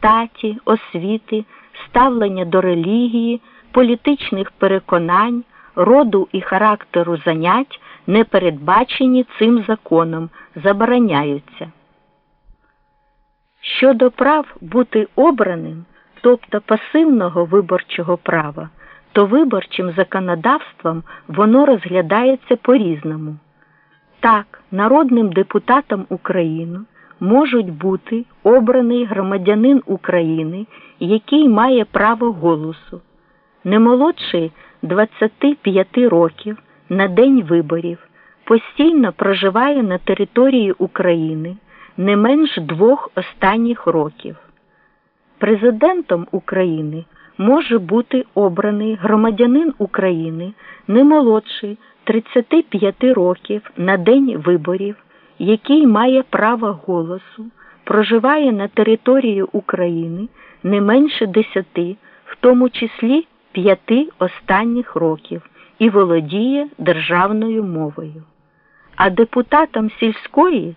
статі, освіти, ставлення до релігії, політичних переконань, роду і характеру занять, не передбачені цим законом, забороняються. Щодо прав бути обраним, тобто пасивного виборчого права, то виборчим законодавством воно розглядається по-різному. Так, народним депутатом України можуть бути обраний громадянин України, який має право голосу, не молодший 25 років на день виборів, постійно проживає на території України не менш двох останніх років. Президентом України може бути обраний громадянин України не молодший 35 років на день виборів, який має право голосу, проживає на території України не менше 10, в тому числі 5 останніх років і володіє державною мовою. А депутатам сільської,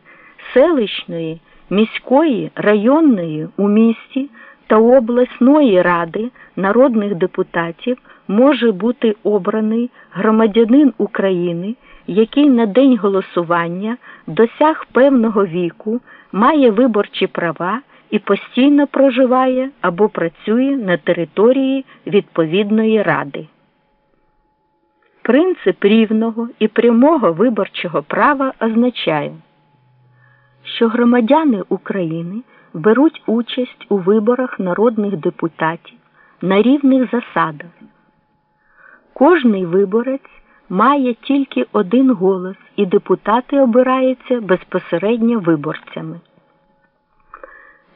селищної, міської, районної у місті та обласної ради народних депутатів може бути обраний громадянин України, який на день голосування досяг певного віку, має виборчі права і постійно проживає або працює на території відповідної ради. Принцип рівного і прямого виборчого права означає, що громадяни України беруть участь у виборах народних депутатів на рівних засадах. Кожний виборець має тільки один голос, і депутати обираються безпосередньо виборцями.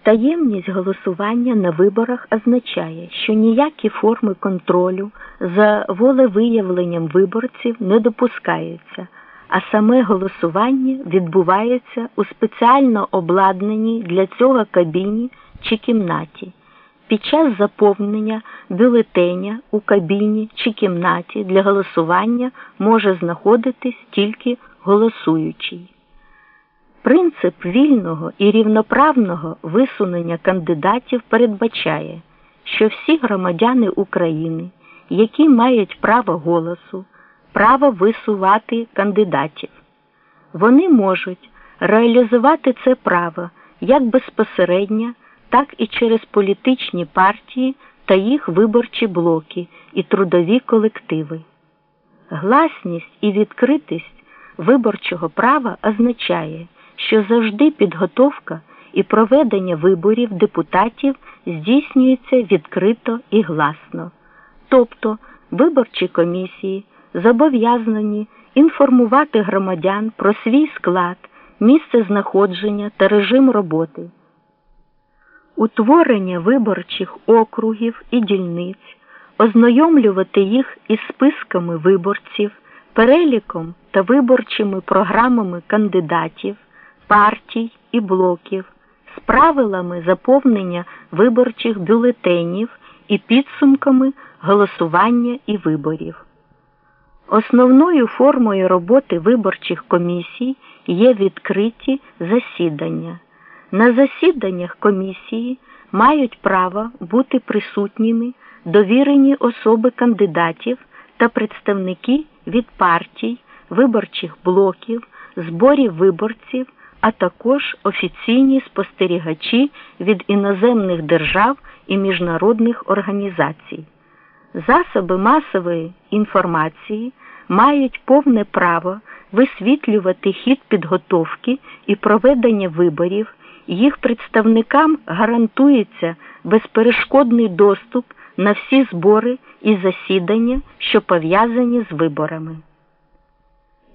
Таємність голосування на виборах означає, що ніякі форми контролю за волевиявленням виборців не допускаються, а саме голосування відбувається у спеціально обладнаній для цього кабіні чи кімнаті. Під час заповнення бюлетеня у кабіні чи кімнаті для голосування може знаходитись тільки голосуючий. Принцип вільного і рівноправного висунення кандидатів передбачає, що всі громадяни України, які мають право голосу, право висувати кандидатів, вони можуть реалізувати це право як безпосередньо, так і через політичні партії та їх виборчі блоки і трудові колективи. Гласність і відкритість виборчого права означає, що завжди підготовка і проведення виборів депутатів здійснюється відкрито і гласно, тобто виборчі комісії зобов'язані інформувати громадян про свій склад, місце знаходження та режим роботи. Утворення виборчих округів і дільниць, ознайомлювати їх із списками виборців, переліком та виборчими програмами кандидатів партій і блоків з правилами заповнення виборчих бюлетенів і підсумками голосування і виборів. Основною формою роботи виборчих комісій є відкриті засідання. На засіданнях комісії мають право бути присутніми довірені особи кандидатів та представники від партій, виборчих блоків, зборів виборців а також офіційні спостерігачі від іноземних держав і міжнародних організацій. Засоби масової інформації мають повне право висвітлювати хід підготовки і проведення виборів, їх представникам гарантується безперешкодний доступ на всі збори і засідання, що пов'язані з виборами.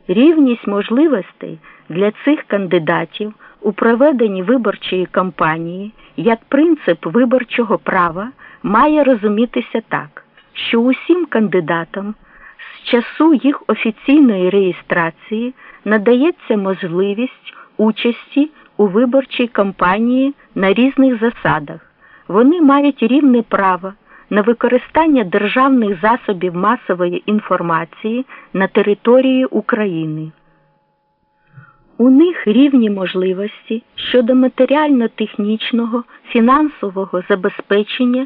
Рівність можливостей для цих кандидатів у проведенні виборчої кампанії як принцип виборчого права має розумітися так, що усім кандидатам з часу їх офіційної реєстрації надається можливість участі у виборчій кампанії на різних засадах. Вони мають рівне право на використання державних засобів масової інформації на території України. У них рівні можливості щодо матеріально-технічного, фінансового забезпечення